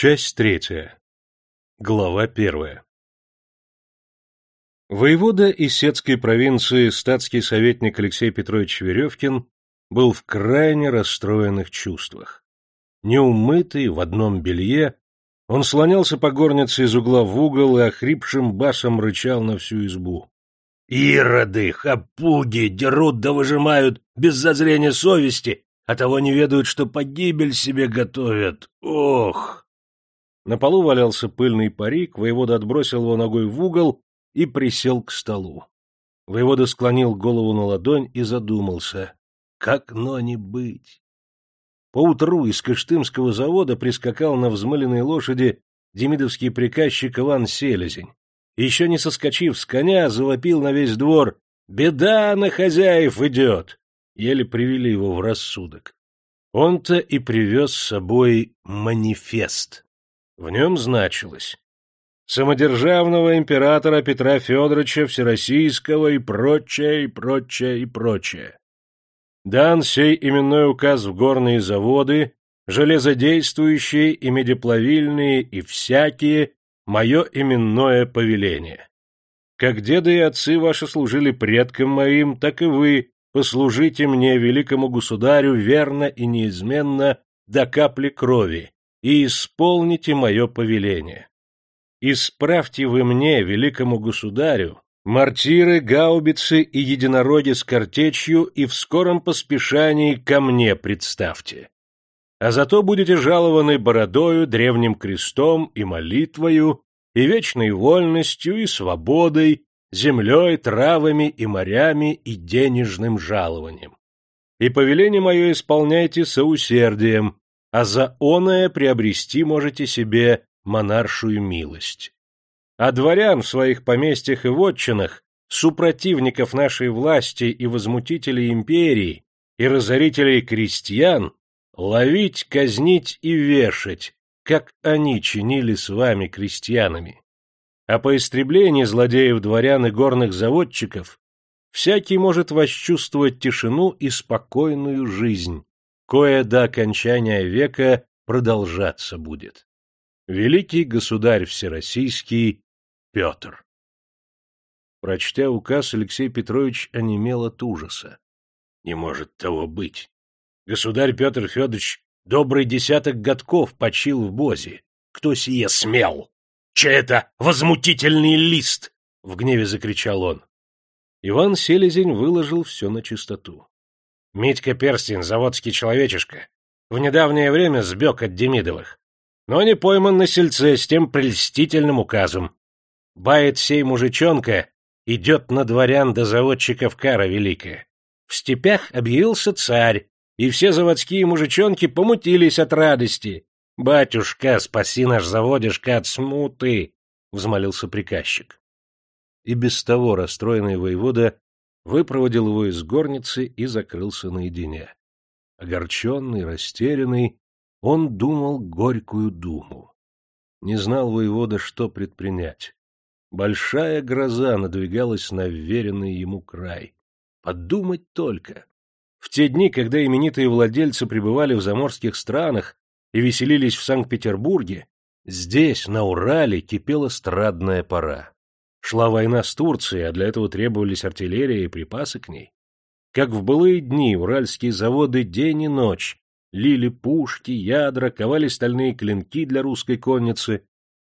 Часть третья. Глава первая. Воевода из Сетской провинции статский советник Алексей Петрович Веревкин был в крайне расстроенных чувствах. Неумытый, в одном белье, он слонялся по горнице из угла в угол и охрипшим басом рычал на всю избу. «Ироды, хапуги, дерут да выжимают без зазрения совести, а того не ведают, что погибель себе готовят. Ох!» На полу валялся пыльный парик, воевода отбросил его ногой в угол и присел к столу. Воевода склонил голову на ладонь и задумался. Как но не быть? Поутру из Кыштымского завода прискакал на взмыленной лошади демидовский приказчик Иван Селезень. Еще не соскочив с коня, завопил на весь двор «Беда на хозяев идет!» Еле привели его в рассудок. Он-то и привез с собой манифест. В нем значилось самодержавного императора Петра Федоровича Всероссийского и прочее, и прочее, и прочее. Дан сей именной указ в горные заводы, железодействующие и медиплавильные и всякие, мое именное повеление. Как деды и отцы ваши служили предкам моим, так и вы послужите мне, великому государю, верно и неизменно до капли крови, и исполните мое повеление. Исправьте вы мне, великому государю, мортиры, гаубицы и единороги с картечью и в скором поспешании ко мне представьте. А зато будете жалованы бородою, древним крестом и молитвою, и вечной вольностью, и свободой, землей, травами и морями, и денежным жалованием. И повеление мое исполняйте соусердием, а за оное приобрести можете себе монаршую милость. А дворян в своих поместьях и вотчинах, супротивников нашей власти и возмутителей империи, и разорителей крестьян, ловить, казнить и вешать, как они чинили с вами, крестьянами. А по истреблении злодеев дворян и горных заводчиков всякий может восчувствовать тишину и спокойную жизнь, кое до окончания века продолжаться будет. Великий государь всероссийский Петр. Прочтя указ, Алексей Петрович онемел от ужаса. Не может того быть. Государь Петр Федорович добрый десяток годков почил в Бозе. Кто сие смел? Че это возмутительный лист? В гневе закричал он. Иван Селезень выложил все на чистоту. Митька Перстин, заводский человечишка, в недавнее время сбег от Демидовых, но не пойман на сельце с тем прельстительным указом. Бает сей мужичонка, идет на дворян до заводчиков кара великая. В степях объявился царь, и все заводские мужичонки помутились от радости. «Батюшка, спаси наш заводишка от смуты!» — взмолился приказчик. И без того расстроенный воевода выпроводил его из горницы и закрылся наедине. Огорченный, растерянный, он думал горькую думу. Не знал воевода, что предпринять. Большая гроза надвигалась на вверенный ему край. Подумать только! В те дни, когда именитые владельцы пребывали в заморских странах и веселились в Санкт-Петербурге, здесь, на Урале, кипела страдная пора. Шла война с Турцией, а для этого требовались артиллерия и припасы к ней. Как в былые дни уральские заводы день и ночь лили пушки, ядра, ковали стальные клинки для русской конницы.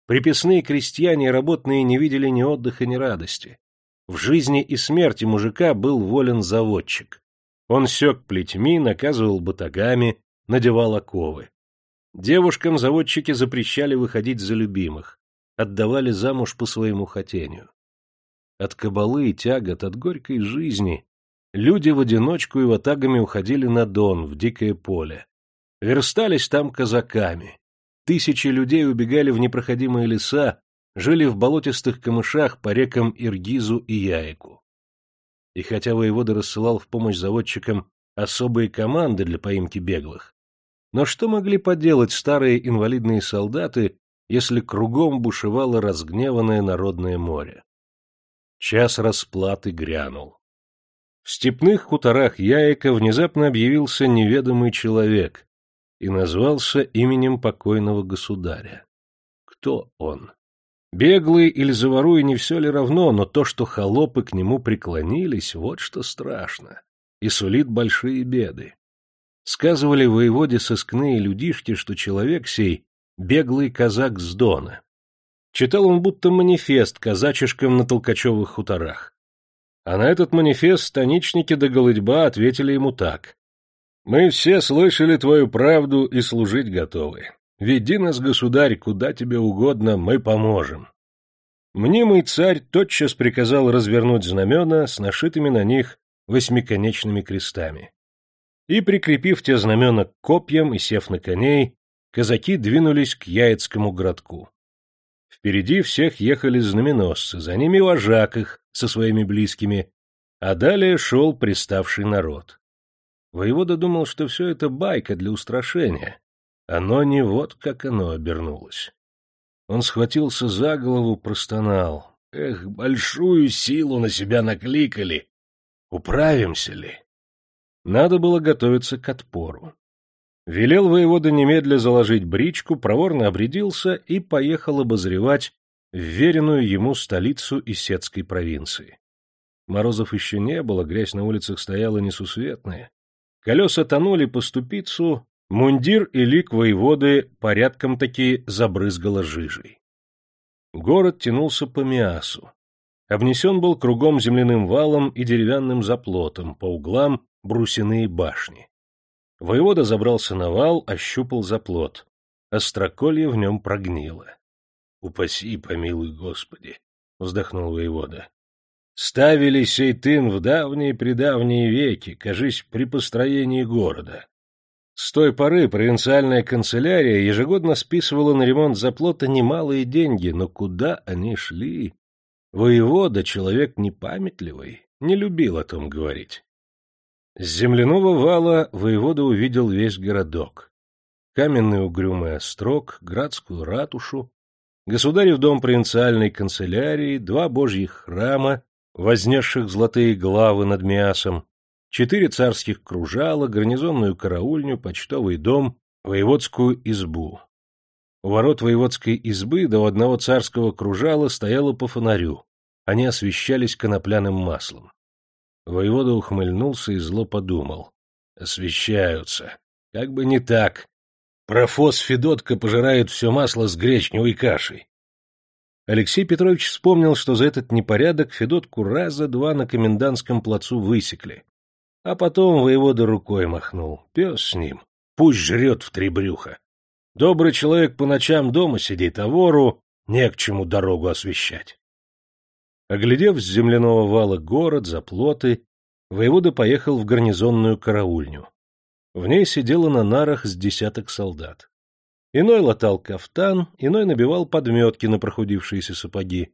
Приписные крестьяне и работные не видели ни отдыха, ни радости. В жизни и смерти мужика был волен заводчик. Он сёк плетьми, наказывал батагами, надевал оковы. Девушкам заводчики запрещали выходить за любимых отдавали замуж по своему хотению. От кабалы и тягот, от горькой жизни люди в одиночку и ватагами уходили на Дон, в дикое поле. Верстались там казаками. Тысячи людей убегали в непроходимые леса, жили в болотистых камышах по рекам Иргизу и Яику. И хотя воевода рассылал в помощь заводчикам особые команды для поимки беглых, но что могли поделать старые инвалидные солдаты, если кругом бушевало разгневанное народное море. Час расплаты грянул. В степных хуторах Яйка внезапно объявился неведомый человек, и назвался именем покойного государя. Кто он? Беглый или заворуй не все ли равно, но то, что холопы к нему преклонились, вот что страшно, и сулит большие беды. Сказывали воеводе сыскные людишки, что человек сей — беглый казак с Дона. Читал он будто манифест казачишкам на Толкачевых хуторах. А на этот манифест станичники до голодьба ответили ему так. «Мы все слышали твою правду и служить готовы. Веди нас, государь, куда тебе угодно, мы поможем». Мнимый царь тотчас приказал развернуть знамена с нашитыми на них восьмиконечными крестами. И, прикрепив те знамена к копьям и сев на коней, казаки двинулись к Яицкому городку. Впереди всех ехали знаменосцы, за ними вожак их со своими близкими, а далее шел приставший народ. Воевода думал, что все это байка для устрашения. Оно не вот как оно обернулось. Он схватился за голову, простонал. Эх, большую силу на себя накликали. Управимся ли? Надо было готовиться к отпору. Велел воевода немедля заложить бричку, проворно обрядился и поехал обозревать вверенную ему столицу Исетской провинции. Морозов еще не было, грязь на улицах стояла несусветная. Колеса тонули по ступицу, мундир и лик воеводы порядком таки забрызгало жижей. Город тянулся по Миасу. Обнесен был кругом земляным валом и деревянным заплотом, по углам брусяные башни. Воевода забрался на вал, ощупал заплот. Остроколье в нем прогнило. — Упаси, помилуй Господи! — вздохнул воевода. — Ставили сей тын в давние-предавние веки, кажись, при построении города. С той поры провинциальная канцелярия ежегодно списывала на ремонт заплота немалые деньги, но куда они шли? Воевода, человек непамятливый, не любил о том говорить. С земляного вала воевода увидел весь городок. Каменный угрюмый острог, градскую ратушу, государев дом провинциальной канцелярии, два божьих храма, вознесших золотые главы над мясом, четыре царских кружала, гарнизонную караульню, почтовый дом, воеводскую избу. У ворот воеводской избы до одного царского кружала стояло по фонарю. Они освещались конопляным маслом. Воевода ухмыльнулся и зло подумал. Освещаются. Как бы не так. Профос Федотка пожирает все масло с гречневой кашей. Алексей Петрович вспомнил, что за этот непорядок Федотку раза два на комендантском плацу высекли. А потом воевода рукой махнул. Пес с ним. Пусть жрет в три брюха. Добрый человек по ночам дома сидит, а вору не к чему дорогу освещать. Оглядев с земляного вала город, заплоты, воевода поехал в гарнизонную караульню. В ней сидело на нарах с десяток солдат. Иной латал кафтан, иной набивал подметки на прохудившиеся сапоги.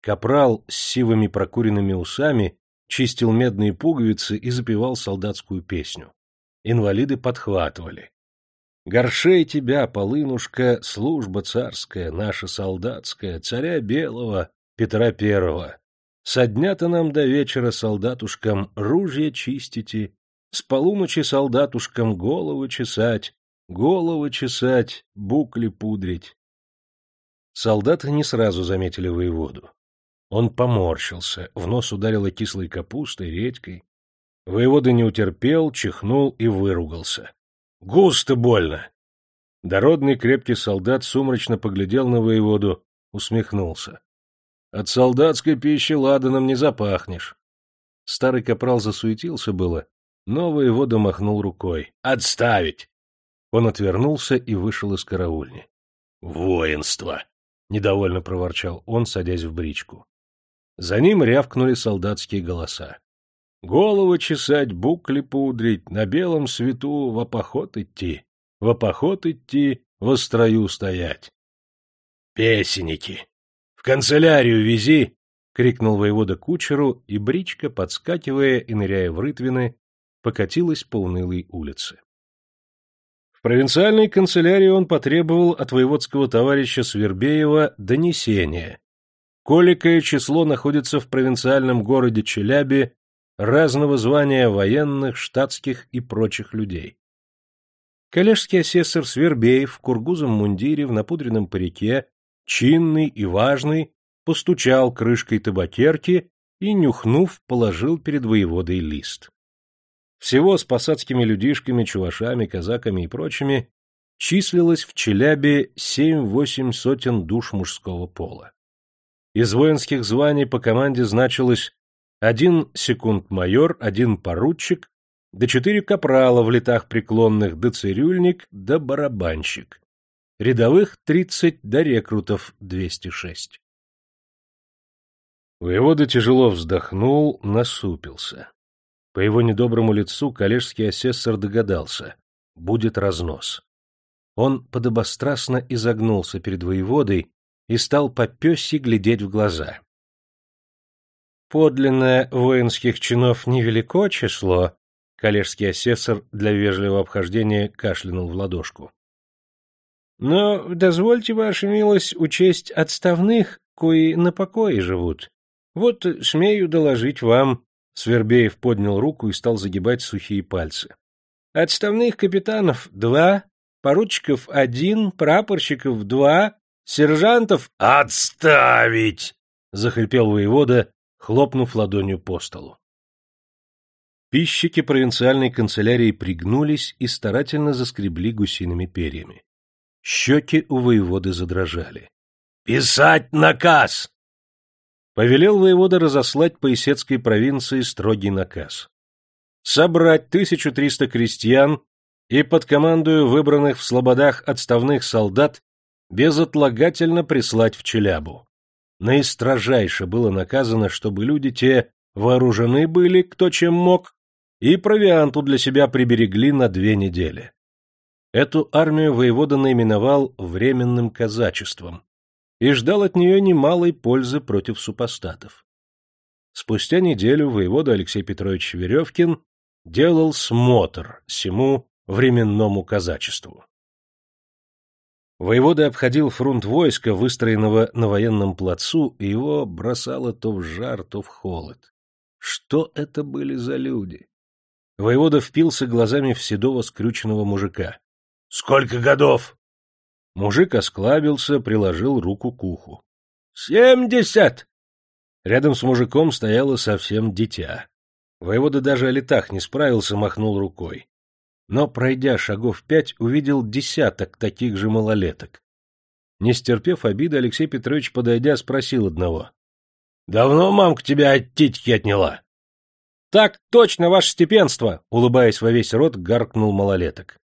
Капрал с сивыми прокуренными усами чистил медные пуговицы и запевал солдатскую песню. Инвалиды подхватывали. «Горшей тебя, полынушка, служба царская, наша солдатская, царя белого, Петра Первого. Со дня-то нам до вечера солдатушкам ружья чистите, с полуночи солдатушкам голову чесать, голову чесать, букли пудрить. Солдаты не сразу заметили воеводу. Он поморщился, в нос ударило кислой капустой, редькой. Воевода не утерпел, чихнул и выругался. — Густо больно! Дородный крепкий солдат сумрачно поглядел на воеводу, усмехнулся. От солдатской пищи ладаном не запахнешь. Старый капрал засуетился было, но воевода махнул рукой. «Отставить!» Он отвернулся и вышел из караульни. «Воинство!» — недовольно проворчал он, садясь в бричку. За ним рявкнули солдатские голоса. «Голову чесать, букли пудрить, на белом свету в опоход идти, в опоход идти, во строю стоять». «Песенники!» Канцелярию вези! — крикнул воевода кучеру, и бричка, подскакивая и ныряя в рытвины, покатилась по унылой улице. В провинциальной канцелярии он потребовал от воеводского товарища Свербеева донесения. Коликое число находится в провинциальном городе Челябе разного звания военных, штатских и прочих людей. Коллежский асессор Свербеев в кургузом мундире в напудренном парике, чинный и важный, постучал крышкой табакерки и, нюхнув, положил перед воеводой лист. Всего с посадскими людишками, чувашами, казаками и прочими числилось в Челябе семь-восемь сотен душ мужского пола. Из воинских званий по команде значилось один секунд-майор, один поручик, да четыре капрала в летах преклонных, да цирюльник, да барабанщик. Рядовых тридцать, да рекрутов двести шесть. Воевода тяжело вздохнул, насупился. По его недоброму лицу коллежский асессор догадался — будет разнос. Он подобострастно изогнулся перед воеводой и стал по пёсе глядеть в глаза. Подлинное воинских чинов невелико число, коллежский асессор для вежливого обхождения кашлянул в ладошку. Но дозвольте, ваша милость, учесть отставных, кои на покое живут. Вот смею доложить вам, Свербеев поднял руку и стал загибать сухие пальцы. Отставных капитанов два, поручиков один, прапорщиков два, сержантов... — Отставить! — захрипел воевода, хлопнув ладонью по столу. Пищики провинциальной канцелярии пригнулись и старательно заскребли гусиными перьями. Щеки у воеводы задрожали. — Писать наказ! Повелел воевода разослать по Исетской провинции строгий наказ. Собрать 1300 крестьян и под командою выбранных в слободах отставных солдат безотлагательно прислать в Челябу. Наистрожайше было наказано, чтобы люди те вооружены были, кто чем мог, и провианту для себя приберегли на две недели. Эту армию воевода наименовал временным казачеством и ждал от нее немалой пользы против супостатов. Спустя неделю воевода Алексей Петрович Веревкин делал смотр всему временному казачеству. Воевода обходил фронт войска, выстроенного на военном плацу, и его бросало то в жар, то в холод. Что это были за люди? Воевода впился глазами в седого скрюченного мужика. — Сколько годов? Мужик осклабился, приложил руку к уху. — Семьдесят! Рядом с мужиком стояло совсем дитя. Воевода даже о летах не справился, махнул рукой но, пройдя шагов пять, увидел десяток таких же малолеток. Не стерпев обиды, Алексей Петрович, подойдя, спросил одного. — Давно мамка тебя от титьки отняла? — Так точно, ваше степенство! — улыбаясь во весь рот, гаркнул малолеток.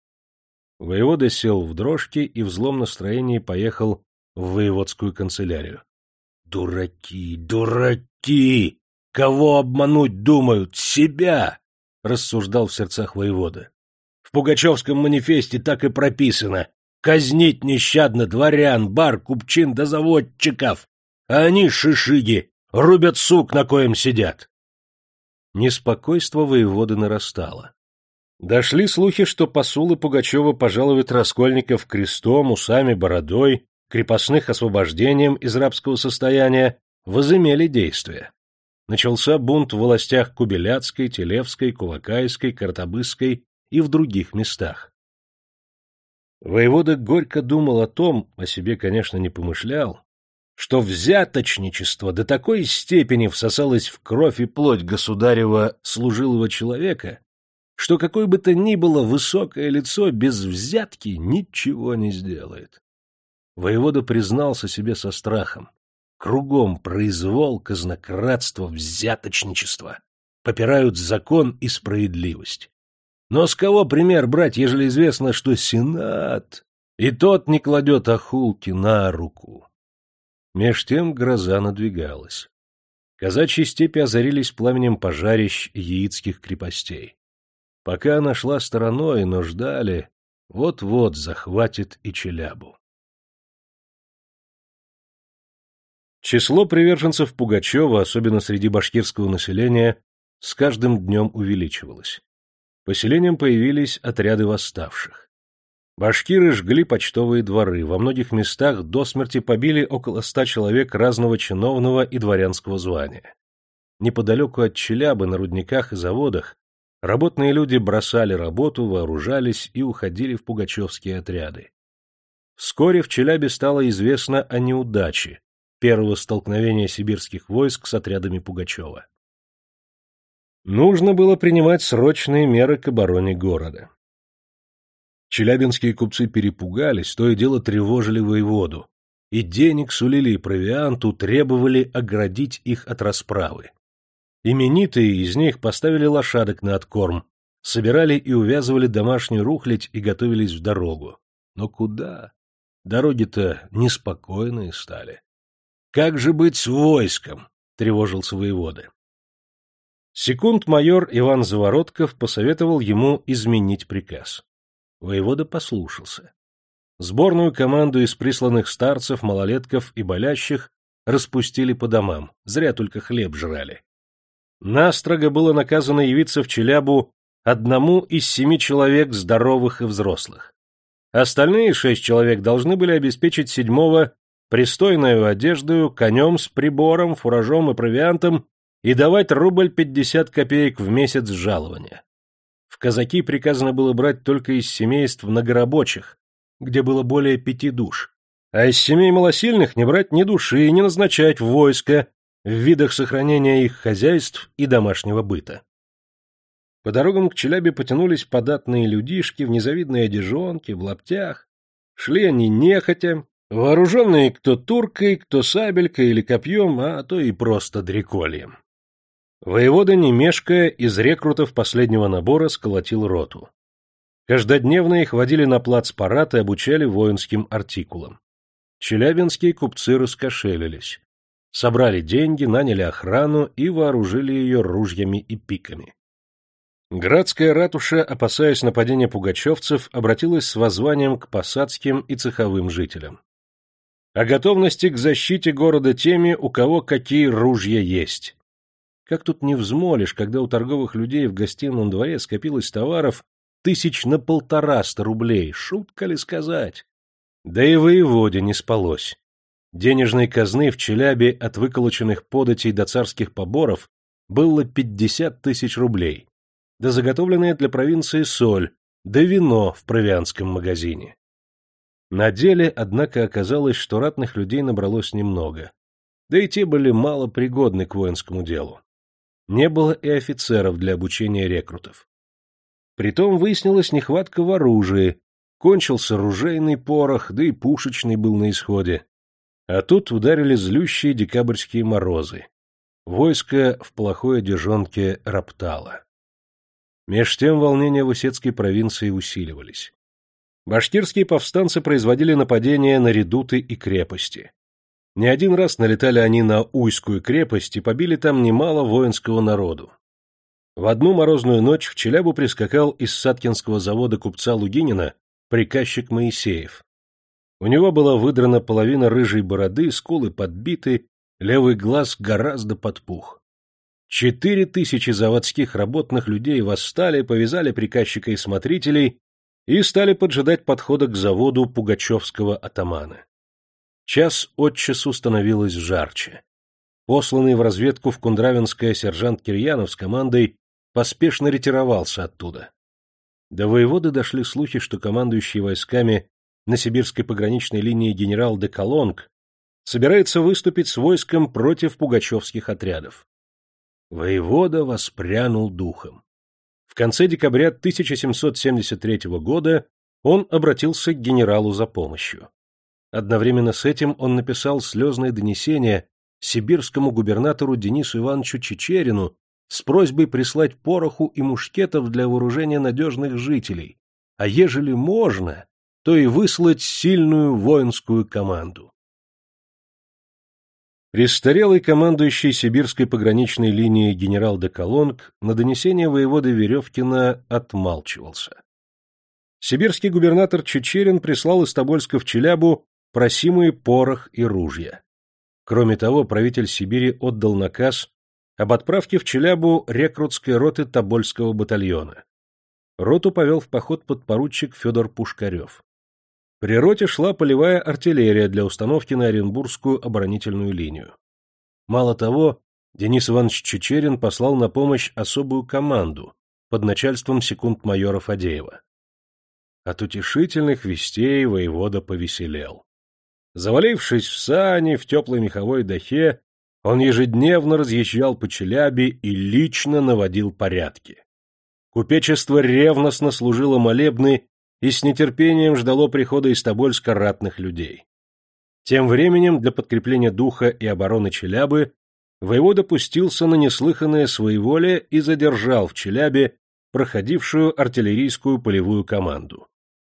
Воевода сел в дрожке и в злом настроении поехал в воеводскую канцелярию. — Дураки, дураки! Кого обмануть думают? Себя! — рассуждал в сердцах воевода. В Пугачевском манифесте так и прописано. Казнить нещадно дворян, бар, купчин да заводчиков. А они, шишиги, рубят сук, на коем сидят. Неспокойство воеводы нарастало. Дошли слухи, что посулы Пугачева пожалуют раскольников крестом, усами, бородой, крепостных освобождением из рабского состояния, возымели действие. Начался бунт в властях Кубеляцкой, Телевской, Кулакайской, Картобысской и в других местах. Воевода горько думал о том, о себе, конечно, не помышлял, что взяточничество до такой степени всосалось в кровь и плоть государева служилого человека, что какое бы то ни было высокое лицо без взятки ничего не сделает. Воевода признался себе со страхом. Кругом произвол, казнократство, взяточничество. Попирают закон и справедливость. Но с кого пример брать, ежели известно, что Сенат, и тот не кладет охулки на руку? Меж тем гроза надвигалась. Казачьи степи озарились пламенем пожарищ яицких крепостей. Пока она шла стороной, но ждали, вот-вот захватит и Челябу. Число приверженцев Пугачева, особенно среди башкирского населения, с каждым днем увеличивалось поселением появились отряды восставших. Башкиры жгли почтовые дворы, во многих местах до смерти побили около ста человек разного чиновного и дворянского звания. Неподалеку от Челябы на рудниках и заводах Работные люди бросали работу, вооружались и уходили в пугачевские отряды. Вскоре в Челябе стало известно о неудаче первого столкновения сибирских войск с отрядами Пугачева. Нужно было принимать срочные меры к обороне города. Челябинские купцы перепугались, то и дело тревожили воеводу, и денег сулили и провианту, требовали оградить их от расправы. Именитые из них поставили лошадок на откорм, собирали и увязывали домашнюю рухлядь и готовились в дорогу. Но куда? Дороги-то неспокойные стали. Как же быть с войском? — тревожился воевода. Секунд-майор Иван Заворотков посоветовал ему изменить приказ. Воевода послушался. Сборную команду из присланных старцев, малолетков и болящих распустили по домам, зря только хлеб жрали. Настрого было наказано явиться в Челябу одному из семи человек здоровых и взрослых. Остальные шесть человек должны были обеспечить седьмого пристойную одежду, конем с прибором, фуражом и провиантом и давать рубль пятьдесят копеек в месяц жалования. В казаки приказано было брать только из семейств многорабочих, где было более пяти душ, а из семей малосильных не брать ни души и не назначать в войско, в видах сохранения их хозяйств и домашнего быта. По дорогам к Челябе потянулись податные людишки в незавидной одежонке, в лаптях. Шли они нехотя, вооруженные кто туркой, кто сабелькой или копьем, а то и просто дрекольем. Воевода, не мешкая, из рекрутов последнего набора сколотил роту. Каждодневно их водили на плацпарад и обучали воинским артикулам. Челябинские купцы раскошелились собрали деньги, наняли охрану и вооружили ее ружьями и пиками. Градская ратуша, опасаясь нападения пугачевцев, обратилась с воззванием к посадским и цеховым жителям. О готовности к защите города теми, у кого какие ружья есть. Как тут не взмолишь, когда у торговых людей в гостином дворе скопилось товаров тысяч на полтораста рублей, шутка ли сказать? Да и воеводе не спалось. Денежной казны в Челябе от выколоченных податей до царских поборов было 50 тысяч рублей, да заготовленная для провинции соль, да вино в провианском магазине. На деле, однако, оказалось, что ратных людей набралось немного, да и те были мало пригодны к воинскому делу. Не было и офицеров для обучения рекрутов. Притом выяснилась нехватка в оружии, кончился ружейный порох, да и пушечный был на исходе. А тут ударили злющие декабрьские морозы. Войско в плохой одежонке роптало. Меж тем волнения в Усетской провинции усиливались. Башкирские повстанцы производили нападения на редуты и крепости. Не один раз налетали они на Уйскую крепость и побили там немало воинского народу. В одну морозную ночь в Челябу прискакал из Саткинского завода купца Лугинина приказчик Моисеев. У него была выдрана половина рыжей бороды, скулы подбиты, левый глаз гораздо подпух. Четыре тысячи заводских работных людей восстали, повязали приказчика и смотрителей и стали поджидать подхода к заводу пугачевского атамана. Час от часу становилось жарче. Посланный в разведку в Кундравинское сержант Кирьянов с командой поспешно ретировался оттуда. До воеводы дошли слухи, что командующий войсками на сибирской пограничной линии генерал де Колонг собирается выступить с войском против пугачевских отрядов. Воевода воспрянул духом. В конце декабря 1773 года он обратился к генералу за помощью. Одновременно с этим он написал слезное донесение сибирскому губернатору Денису Ивановичу Чечерину с просьбой прислать пороху и мушкетов для вооружения надежных жителей, а ежели можно, то и выслать сильную воинскую команду. Престарелый командующий сибирской пограничной линией генерал де Колонг на донесение воеводы Веревкина отмалчивался. Сибирский губернатор Чечерин прислал из Тобольска в Челябу просимые порох и ружья. Кроме того, правитель Сибири отдал наказ об отправке в Челябу рекрутской роты Тобольского батальона. Роту повел в поход подпоручик Федор Пушкарев. При роте шла полевая артиллерия для установки на Оренбургскую оборонительную линию. Мало того, Денис Иванович Чечерин послал на помощь особую команду, под начальством секунд-майора Фадеева. От утешительных вестей воевода повеселел. Завалившись в сани, в теплой меховой дахе, он ежедневно разъезжал по Челябе и лично наводил порядки. Купечество ревностно служило молебны и с нетерпением ждало прихода из Тобольска ратных людей. Тем временем для подкрепления духа и обороны Челябы воевода пустился на неслыханное своеволие и задержал в Челябе проходившую артиллерийскую полевую команду.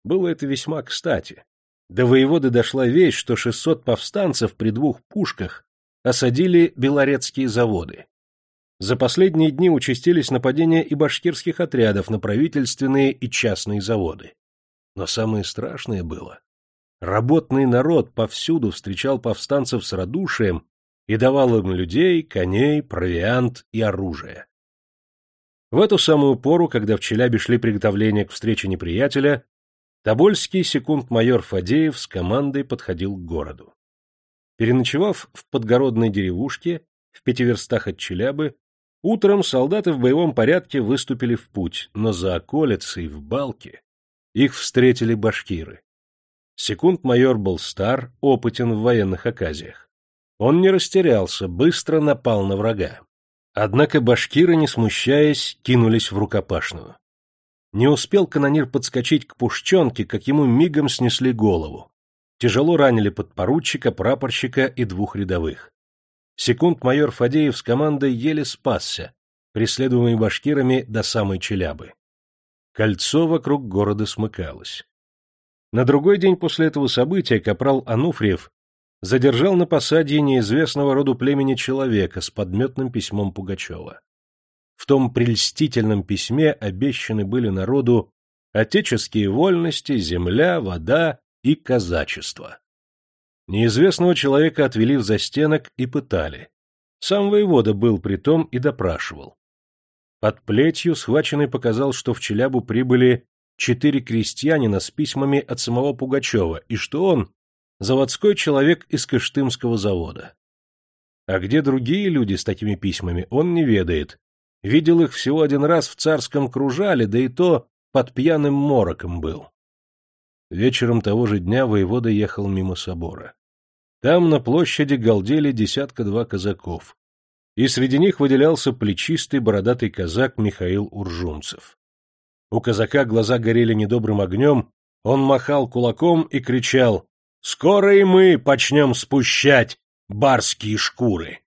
Было это весьма кстати. До воеводы дошла вещь, что 600 повстанцев при двух пушках осадили белорецкие заводы. За последние дни участились нападения и башкирских отрядов на правительственные и частные заводы. Но самое страшное было. Работный народ повсюду встречал повстанцев с радушием и давал им людей, коней, провиант и оружие. В эту самую пору, когда в Челябе шли приготовления к встрече неприятеля, Тобольский секунд-майор Фадеев с командой подходил к городу. Переночевав в подгородной деревушке, в пяти верстах от Челябы, утром солдаты в боевом порядке выступили в путь, но за околицей, в Балке, их встретили башкиры. Секунд-майор был стар, опытен в военных оказиях. Он не растерялся, быстро напал на врага. Однако башкиры, не смущаясь, кинулись в рукопашную. Не успел канонир подскочить к пушченке, как ему мигом снесли голову. Тяжело ранили подпоручика, прапорщика и двух рядовых. Секунд-майор Фадеев с командой еле спасся, преследуемый башкирами до самой Челябы. Кольцо вокруг города смыкалось. На другой день после этого события капрал Ануфриев задержал на посаде неизвестного роду племени человека с подметным письмом Пугачева. В том прельстительном письме обещаны были народу отеческие вольности, земля, вода и казачество. Неизвестного человека отвели в застенок и пытали. Сам воевода был при том и допрашивал. Под плетью схваченный показал, что в Челябу прибыли четыре крестьянина с письмами от самого Пугачева, и что он — заводской человек из Кыштымского завода. А где другие люди с такими письмами, он не ведает. Видел их всего один раз в царском кружале, да и то под пьяным мороком был. Вечером того же дня воевода ехал мимо собора. Там на площади галдели десятка-два казаков и среди них выделялся плечистый бородатый казак Михаил Уржумцев. У казака глаза горели недобрым огнем, он махал кулаком и кричал «Скоро и мы почнем спущать барские шкуры!»